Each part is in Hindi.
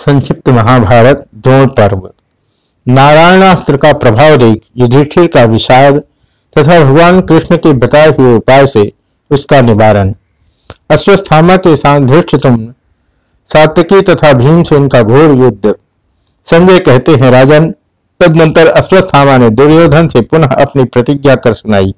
संक्षिप्त महाभारत, द्रोण पर्व। नारायणास्त्र का प्रभाव देख युधिष्ठिर का विषाद तथा भगवान कृष्ण के बताए हुए उपाय से उसका निवारण। अश्वस्थामा के साथ धृष्टतुम सात्यकी तथा भीमसेन का घोर युद्ध। संजय कहते हैं, राजन, तदनंतर अश्वस्थामा ने दुर्योधन से पुनः अपनी प्रतिज्ञा कर सुनाई।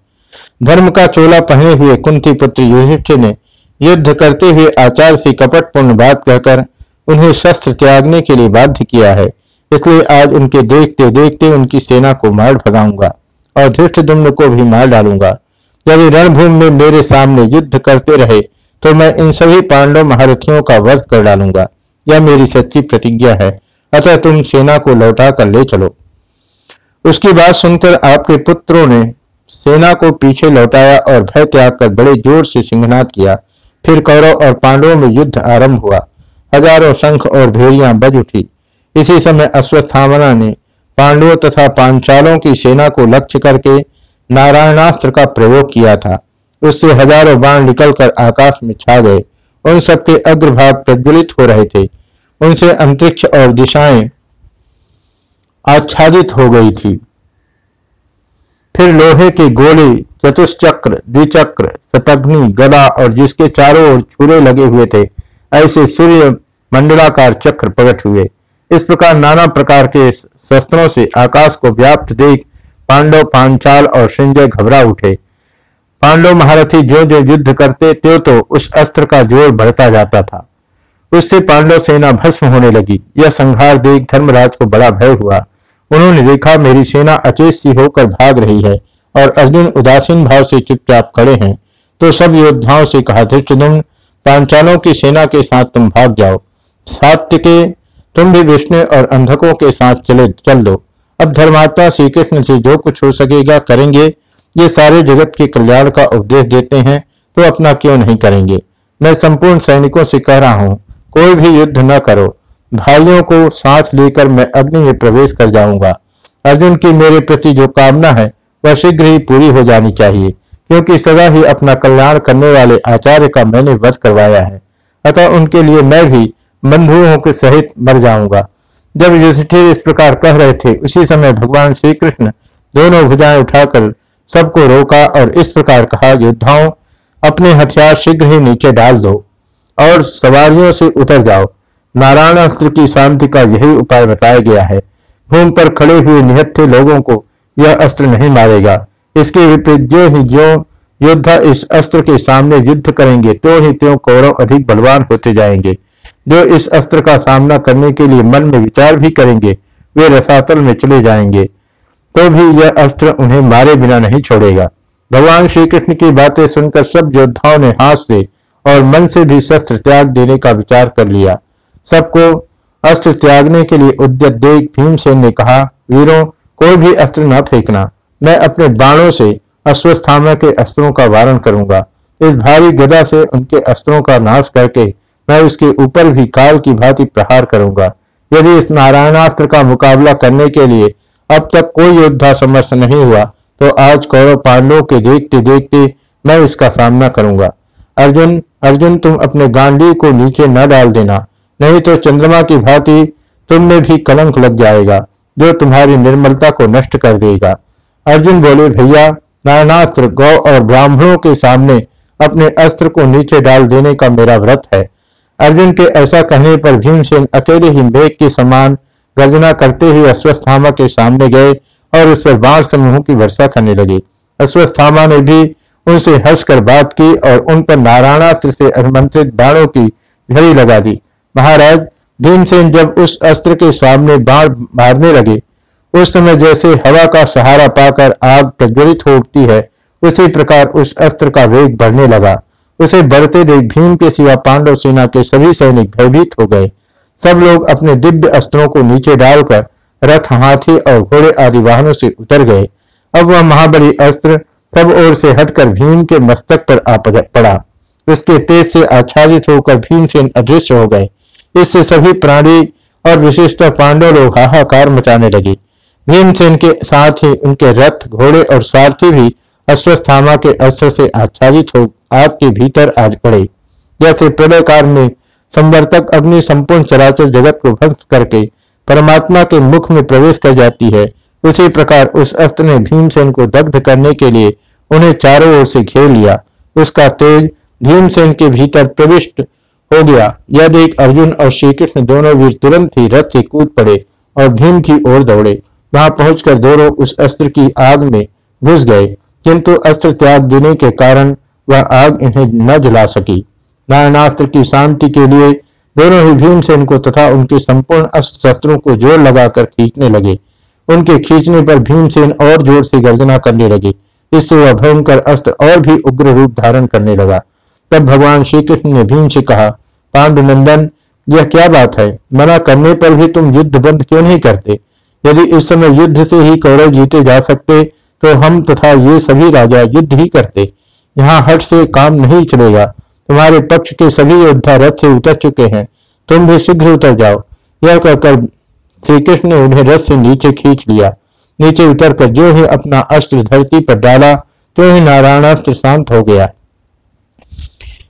धर्म का चोला पहने हुए कुंती पुत्र युधिष्ठिर ने युद्ध करते हुए आचार से कपटपूर्ण बात कहकर उन्हें शस्त्र त्यागने के लिए बाध्य किया है। इसलिए आज उनके देखते देखते उनकी सेना को मार भगाऊँगा और धृष्ट को भी मार डालूँगा। यदि रणभूमि में मेरे सामने युद्ध करते रहे तो मैं इन सभी पांडव महारथियों का वध कर डालूँगा। यह मेरी सच्ची प्रतिज्ञा है। अतः तुम सेना को लौटा कर ले चलो। उसकी बात सुनकर आपके पुत्रों ने सेना को पीछे लौटाया और भय त्याग कर बड़े ज़ोर से सिंहनाद किया। फिर कौरव और पांडवों में युद्ध आरंभ हुआ। हज़ारों शंख और भेड़ियाँ बज उठी। इसी समय अश्वस्थामना ने पांडवों तथा पांचालों की सेना को लक्ष्य करके नारायणास्त्र का प्रयोग किया था। उससे हज़ारों बाण निकलकर आकाश में छा गए। उन सबके अग्रभाग प्रज्वलित हो रहे थे। उनसे अंतरिक्ष और दिशाएँ आच्छादित हो गई थी। फिर लोहे के गोले, चतुष्चक्र, द्विचक्र, सतग्नि, गदा और जिसके चारों ओर छुरे लगे हुए थे ऐसे सूर्य मंडलाकार चक्र प्रकट हुए। इस प्रकार नाना प्रकार के शस्त्रों से आकाश को व्याप्त देख पांडव पांचाल और संजय घबरा उठे। पांडव महारथी जो जो युद्ध करते, त्यो तो उस अस्त्र का ज़ोर बढ़ता जाता था। उससे पांडव सेना भस्म होने लगी। यह संहार देख धर्मराज को बड़ा भय हुआ। उन्होंने देखा, मेरी सेना अचेत सी होकर भाग रही है और अर्जुन उदासीन भाव से चुपचाप खड़े हैं। तो सब योद्धाओं से कहा धृष्टुम पांचालों की सेना के साथ तुम भाग जाओ। सात्य के, तुम भी विष्णु और अंधकों के साथ चले, चल दो। अब धर्मात्मा श्री कृष्ण से जो कुछ हो सकेगा करेंगे। ये सारे जगत के कल्याण का उपदेश देते हैं तो अपना क्यों नहीं करेंगे? मैं संपूर्ण सैनिकों से कह रहा हूँ, कोई भी युद्ध न करो। भाइयों को साथ लेकर मैं अग्नि में प्रवेश कर जाऊँगा। अर्जुन की मेरे प्रति जो कामना है, वह शीघ्र ही पूरी हो जानी चाहिए। क्योंकि सदा ही अपना कल्याण करने वाले आचार्य का मैंने वध करवाया है। अतः उनके लिए मैं भी बंधुओं के सहित मर जाऊँगा। जब युधिष्ठिर इस प्रकार कह रहे थे, उसी समय भगवान श्री कृष्ण दोनों भुजाएँ उठाकर सबको रोका और इस प्रकार कहा, योद्धाओं, अपने हथियार शीघ्र ही नीचे डाल दो और सवारियों से उतर जाओ। नारायण अस्त्र की शांति का यही उपाय बताया गया है। भूमि पर खड़े हुए निहत्थे लोगों को यह अस्त्र नहीं मारेगा। इसके विपरीत जो ही जो योद्धा इस अस्त्र के सामने युद्ध करेंगे तो ही त्यों कौरव अधिक बलवान होते जाएँगे। जो इस अस्त्र का सामना करने के लिए मन में विचार भी करेंगे, वे रसातल में चले जाएँगे। तो भी यह अस्त्र उन्हें मारे बिना नहीं छोड़ेगा। भगवान श्री कृष्ण की बातें सुनकर सब योद्धाओं ने हाथ से और मन से भी शस्त्र त्याग देने का विचार कर लिया। सबको अस्त्र त्यागने के लिए उद्यत देख भीमसेन ने कहा, वीरों, कोई भी अस्त्र न फेंकना। मैं अपने बाणों से अश्वस्थामा के अस्त्रों का वारण करूँगा। इस भारी गदा से उनके अस्त्रों का नाश करके मैं उसके ऊपर भी काल की भांति प्रहार करूँगा। यदि इस नारायणास्त्र का मुकाबला करने के लिए अब तक कोई योद्धा समर्थ नहीं हुआ तो आज कौरव पांडवों के देखते देखते मैं इसका सामना करूँगा। अर्जुन अर्जुन, तुम अपने गांडी को नीचे न डाल देना, नहीं तो चंद्रमा की भांति तुम में भी कलंक लग जाएगा, जो तुम्हारी निर्मलता को नष्ट कर देगा। अर्जुन बोले, भैया, नारायणास्त्र गौ और ब्राह्मणों के सामने अपने अस्त्र को नीचे डाल देने का मेरा व्रत है। अर्जुन के ऐसा कहने पर भीमसेन अकेले ही मेघ के समान गर्जना करते हुए अश्वस्थामा के सामने गए और उस पर बाढ़ समूह की वर्षा करने लगे। अश्वस्थामा ने भी उनसे हंसकर बात की और उन पर नारायणास्त्र से अनुमंत्रित बाणों की घड़ी लगा दी। महाराज, भीमसेन जब उस अस्त्र के सामने बाढ़ मारने लगे उस समय जैसे हवा का सहारा पाकर आग प्रज्वलित हो उठती है, उसी प्रकार उस अस्त्र का वेग बढ़ने लगा। उसे बढ़ते देख भीम के सिवा पांडव सेना के सभी सैनिक भयभीत हो गए। सब लोग अपने दिव्य अस्त्रों को नीचे डालकर रथ हाथी और घोड़े आदि वाहनों से उतर गए। अब वह महाबली अस्त्र सब ओर से हटकर भीम के मस्तक पर आ पड़ा उसके तेज से आच्छादित होकर भीमसेन अदृश्य हो गए। इससे सभी प्राणी और विशेषतः पांडव लोग हाहाकार मचाने लगे। भीमसेन के साथ ही उनके रथ, घोड़े और सारथी भी अश्वस्थामा के अस्त्र से आच्छादित हो आग के भीतर आज पड़े। जैसे प्रलय काल में संवर्तक अग्नि संपूर्ण चराचर जगत को भस्म करके परमात्मा के मुख में प्रवेश कर जाती है, उसी प्रकार उस अस्त्र ने भीमसेन को दग्ध करने के लिए उन्हें चारों ओर से घेर लिया। उसका तेज भीमसेन के भीतर प्रविष्ट हो गया। यह देख अर्जुन और श्रीकृष्ण दोनों वीर तुरंत ही रथ से कूद पड़े और भीम की ओर दौड़े। वहाँ पहुंचकर दोनों उस अस्त्र की आग में घुस गए, किंतु अस्त्र त्याग देने के कारण वह आग इन्हें न जला सकी। नारायणास्त्र की शांति के लिए दोनों ही भीमसेन को तथा उनके संपूर्ण अस्त्र शस्त्रों को ज़ोर लगाकर खींचने लगे। उनके खींचने पर भीमसेन और ज़ोर से गर्जना करने लगे। इससे वह भयंकर अस्त्र और भी उग्र रूप धारण करने लगा। तब भगवान श्री कृष्ण ने भीम से कहा, पांडुनंदन, यह क्या बात है? मना करने पर भी तुम युद्ध बंद क्यों नहीं करते? यदि इस समय युद्ध से ही कौरव जीते जा सकते तो हम तथा ये सभी राजा युद्ध ही करते। यहाँ हट से काम नहीं चलेगा। तुम्हारे पक्ष के सभी योद्धा रथ से उतर चुके हैं। तुम भी शीघ्र उतर जाओ। यह कहकर श्री कृष्ण ने उन्हें रथ से नीचे खींच लिया। नीचे उतर कर जो ही अपना अस्त्र धरती पर डाला तो ही नारायणास्त्र शांत हो गया।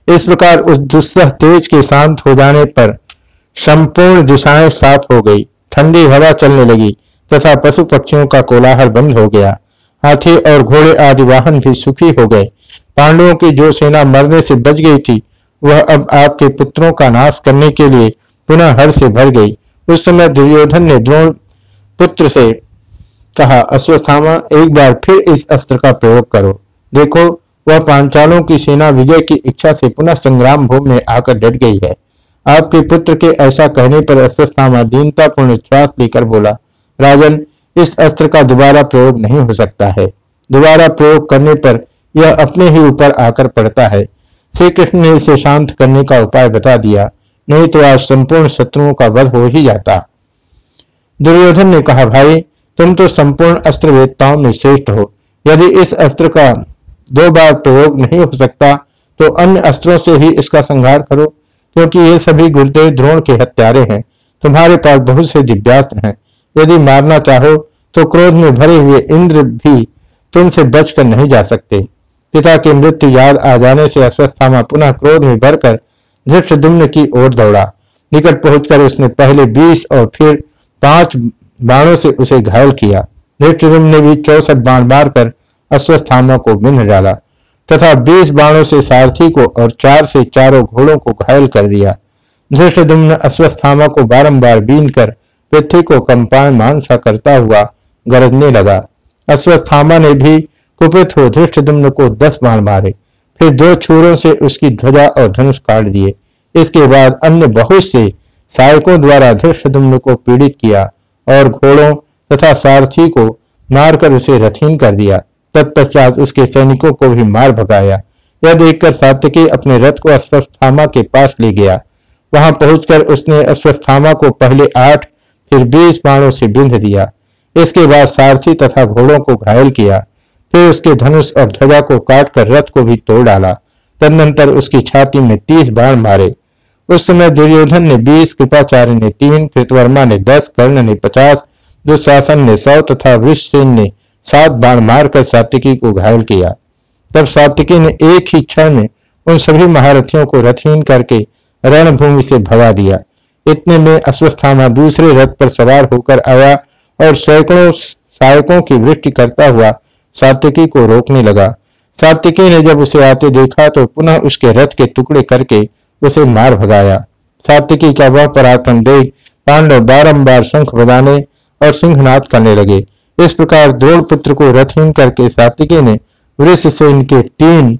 इस प्रकार उस दुस्सह तेज के शांत हो जाने पर संपूर्ण दिशाएँ साफ़ हो गई। ठंडी हवा चलने लगी। तथा पशु पक्षियों का कोलाहल बंद हो गया। हाथी और घोड़े आदि वाहन भी सुखी हो गए। पांडवों की जो सेना मरने से बच गई थी, वह अब आपके पुत्रों का नाश करने के लिए पुनः हर से भर गई। उस समय दुर्योधन ने द्रोण पुत्र से कहा, अश्वस्थामा, एक बार फिर इस अस्त्र का प्रयोग करो। देखो, वह पांचालों की सेना विजय की इच्छा से पुनः संग्राम भूमि में आकर डट गई है। आपके पुत्र के ऐसा कहने पर अश्वस्थामा दीनतापूर्ण श्वास लेकर बोला राजन, इस अस्त्र का दोबारा प्रयोग नहीं हो सकता है। दोबारा प्रयोग करने पर यह अपने ही ऊपर आकर पड़ता है। श्री कृष्ण ने इसे शांत करने का उपाय बता दिया, नहीं तो आज संपूर्ण शत्रुओं का वध हो ही जाता। दुर्योधन ने कहा, भाई, तुम तो संपूर्ण अस्त्र वेदताओं में श्रेष्ठ हो। यदि इस अस्त्र का दो बार प्रयोग नहीं हो सकता तो अन्य अस्त्रों से ही इसका संहार करो, क्योंकि ये सभी गुरुदेव द्रोण के हत्यारे हैं। तुम्हारे पास बहुत से दिव्यास्त्र हैं। यदि मारना चाहो तो क्रोध में भरे हुए इंद्र भी तुमसे बचकर नहीं जा सकते। पिता की मृत्यु याद आ जाने से अस्वस्थामा पुनः क्रोध में भरकर धृष्टदुम्न की ओर दौड़ा। निकट पहुंचकर उसने पहले बीस और फिर पाँच बाणों से उसे घायल किया। धृष्टदुम्न ने भी चौसठ बाण मारकर अस्वस्थामा को बिंध डाला, तथा बीस बाणों से सारथी को और चार से चारों घोड़ों को घायल कर दिया। धृष्टदुम्न अस्वस्थामा को बारम्बार बीन कर पृथ्वी को कंपायमान सा करता हुआ गरजने लगा। अश्वस्थामा ने भी कुपित हो धृष्टदुम्न को दस बाण मारे। फिर दो छूरों से उसकी ध्वजा और धनुष काट दिए। इसके बाद अन्य बहुत से सहायकों द्वारा धृष्टदुम्न को पीड़ित किया और घोड़ों तथा सारथी को मारकर उसे रथीन कर दिया। तत्पश्चात उसके सैनिकों को भी मार भगाया। यह देखकर सात्यकी अपने रथ को अश्वस्थामा के पास ले गया। वहाँ पहुंचकर उसने अश्वस्थामा को पहले आठ फिर बीस बाणों से बिंध दिया। इसके बाद सारथी तथा घोड़ों को घायल किया। फिर उसके धनुष और ध्वजा को काटकर रथ को भी तोड़ डाला। तदनंतर उसकी छाती में तीस बाण मारे। उस समय दुर्योधन ने बीस, कृपाचार्य ने तीन, कृतवर्मा ने दस, कर्ण ने पचास, दुशासन ने सौ तथा वृषसेन ने सात बाण मारकर सात्विकी को घायल किया। तब सात्विकी ने एक ही क्षण में उन सभी महारथियों को रथहीन करके रणभूमि से भगा दिया। इतने में अस्वस्थामा दूसरे रथ पर सवार होकर आया और सैकड़ों सहायकों की वृष्टि करता हुआ सात्विकी को रोकने लगा। सात्विकी ने जब उसे आते देखा तो पुनः उसके रथ के टुकड़े करके उसे मार भगाया। सात्विकी का वह पराक्रम देख पांडव बारंबार शंख बजाने और सिंहनाथ करने लगे। इस प्रकार द्रोण पुत्र को रथहीन करके सात्विकी ने वृष से इनके तीन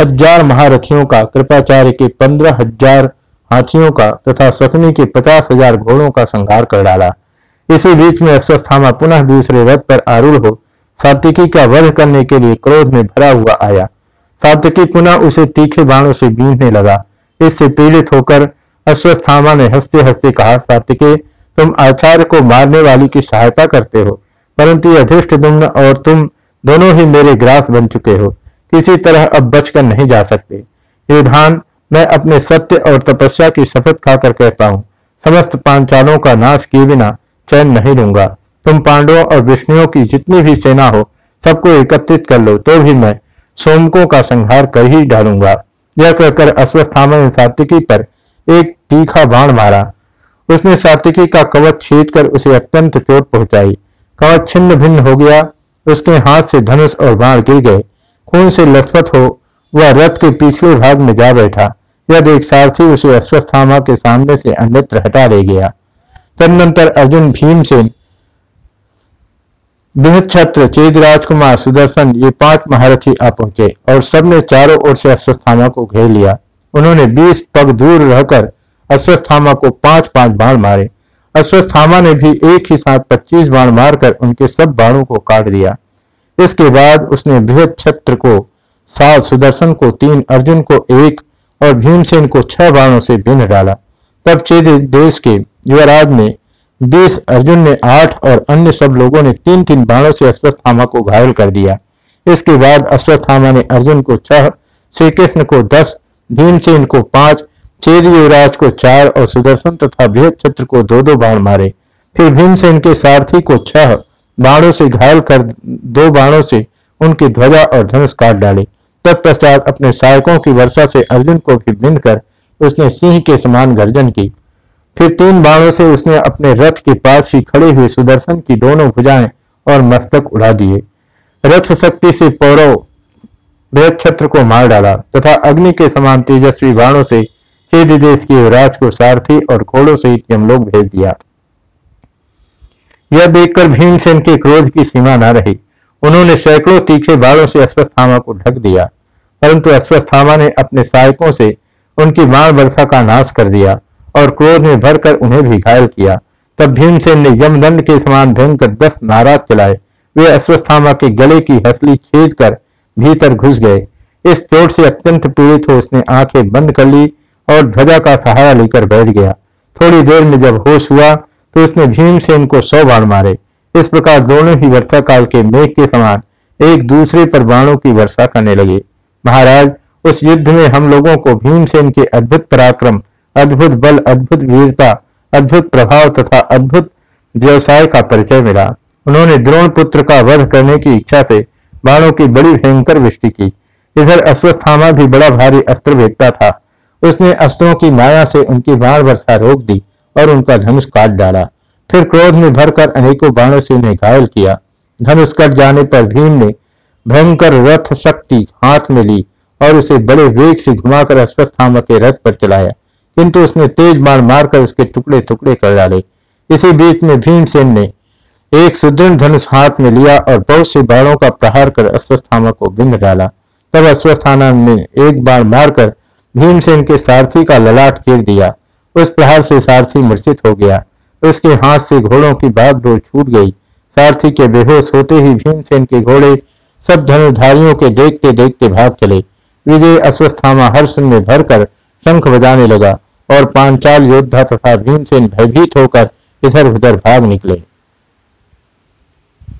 हज़ार महारथियों का कृपाचार्य के पंद्रह हज़ार हाथियों का तथा सतनी के पचास हज़ार घोड़ों का संहार कर डाला। इसी बीच में अश्वस्थामा पुनः दूसरे रथ पर आरूढ़ हो सात्विकी का वध करने के लिए क्रोध में भरा हुआ आया। सात्विकी पुनः उसे तीखे बाणों से बीनने लगा। इससे पीड़ित होकर अश्वस्थामा ने हँसते हँसते कहा, सात्विकी, तुम आचार्य को मारने वाली की सहायता करते हो, परंतु अधृष्ट दुम्न और तुम दोनों ही मेरे ग्रास बन चुके हो। किसी तरह अब बचकर नहीं जा सकते। युधान मैं अपने सत्य और तपस्या की शपथ खाकर कहता हूँ, समस्त पांचालों का नाश किए बिना चैन नहीं लूँगा तुम पांडवों और विष्णुओं की जितनी भी सेना हो, सबको एकत्रित कर लो तो भी मैं सोमकों का संहार कर ही डालूँगा। यह कहकर अश्वस्थामा ने सात्विकी पर एक तीखा बाण मारा। उसने सात्विकी का कवच छीद कर उसे अत्यंत चोट पहुंचाई। कवच छिन्न भिन्न हो गया, उसके हाथ से धनुष और बाण गिर गए। खून से लथपथ हो, वह रथ के पिछले भाग में जा बैठा। यह देख सारथी उसे अश्वस्थामा के सामने से अन्यत्र हटा ले गया, तदनंतर अर्जुन भीमसेन बृहद छत्र चेद राजकुमार, सुदर्शन, ये पाँच महारथी आ पहुँचे और सबने चारों ओर से अश्वस्थामा को घेर लिया। उन्होंने बीस पग दूर रहकर अश्वस्थामा को पाँच पाँच बाण मारे। अश्वस्थामा ने भी एक ही साथ पच्चीस बाण मारकर उनके सब बाणों को काट दिया। इसके बाद उसने बृहद छत्र को सात सुदर्शन को, तीन अर्जुन को, एक और भीमसेन को छह बाणों से बिन डाला। तब चेद देश के युवराज ने बीस, अर्जुन ने आठ और अन्य सब लोगों ने तीन तीन बाणों से अश्वस्थामा को घायल कर दिया। इसके बाद अश्वस्थामा ने अर्जुन को छह श्री कृष्ण को दस भीमसेन को पाँच, चेद युवराज को चार और सुदर्शन तथा बृहद छत्र को दो दो बाण मारे। फिर भीमसेन के सारथी को छह बाणों से घायल कर दो बाणों से उनकी ध्वजा और धनुष काट डाले। तत्पश्चात अपने सहायकों की वर्षा से अर्जुन को भी बिंद कर उसने सिंह के समान गर्जन की। फिर तीन बाणों से उसने अपने रथ के पास ही खड़े हुए सुदर्शन की दोनों भुजाएँ और मस्तक उड़ा दिए। रथ शक्ति से पौरव छत्र को मार डाला तथा अग्नि के समान तेजस्वी बाणों से चेद देश के युवराज को सारथी और घोड़ों से यमलोक भेज दिया। यह देखकर भीमसेन के क्रोध की सीमा न रही। उन्होंने सैकड़ों तीखे बाणों से अश्वस्थामा को ढक दिया। परंतु अश्वस्थामा ने अपने सहायकों से उनकी बाण वर्षा का नाश कर दिया और क्रोध में भरकर उन्हें भी घायल किया। तब भीमसेन ने यमदंड के समान भयंकर दस नाराज़ चलाए। वे अश्वस्थामा के गले की हसली छेद कर भीतर घुस गए। इस चोट से अत्यंत पीड़ित हो उसने आँखें बंद कर ली और ध्वजा का सहारा लेकर बैठ गया। थोड़ी देर में जब होश हुआ तो उसने भीमसेन को सौ बाण मारे। इस प्रकार दोनों ही वर्षा काल के मेघ के समान एक दूसरे पर बाणों की वर्षा करने लगे। महाराज, उस युद्ध में हम लोगों को भीमसेन के अद्भुत पराक्रम, अद्भुत बल, अद्भुत वीरता, अद्भुत प्रभाव तथा अद्भुत व्यवसाय का परिचय मिला। उन्होंने द्रोण पुत्र का वध करने की इच्छा से बाणों की बड़ी भयंकर वृष्टि की। इधर अश्वस्थामा भी बड़ा भारी अस्त्र भेदता था। उसने अस्त्रों की माया से उनकी बाण वर्षा रोक दी और उनका धनुष काट डाला। फिर क्रोध में भरकर अनेकों बाणों से उन्हें घायल किया। धनुष कट जाने पर भीम ने भयंकर रथ शक्ति हाथ में ली और उसे बड़े वेग से घुमाकर अश्वस्थामा के रथ पर चलाया। किंतु उसने तेज बाण मारकर उसके टुकड़े टुकड़े कर डाले। इसी बीच में भीमसेन ने एक सुदृढ़ धनुष हाथ में लिया और बहुत से बाणों का प्रहार कर अश्वस्थामा को बिंद डाला। तब अश्वस्थाना ने एक बाण मारकर भीमसेन के सारथी का ललाट चीर दिया। उस प्रहार से सारथी मूर्छित हो गया। उसके हाथ से घोड़ों की बाग डोर छूट गई। सारथी के बेहोश होते ही भीमसेन के घोड़े सब धनुधारियों के देखते देखते भाग चले। विजय अश्वस्थामा हर्ष में भरकर शंख बजाने लगा और पांचाल योद्धा तथा भीमसेन भयभीत होकर इधर उधर भाग निकले।